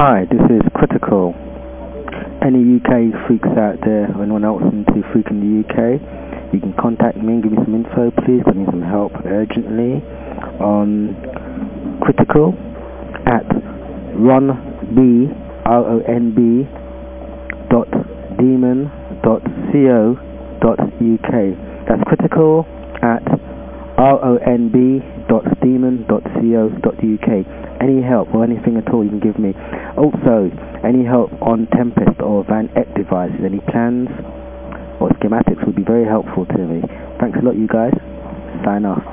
Hi, this is Critical. Any UK freaks out there, or anyone else into freak in the UK, you can contact me and give me some info, please. I need some help urgently on Critical at ronb, R-O-N-B, dot demon dot co dot uk. That's Critical at R-O-N-B dot demon dot co dot uk. Any help or anything at all you can give me. Also, any help on Tempest or Van Eck devices, any plans or schematics would be very helpful to me. Thanks a lot you guys. Sign off.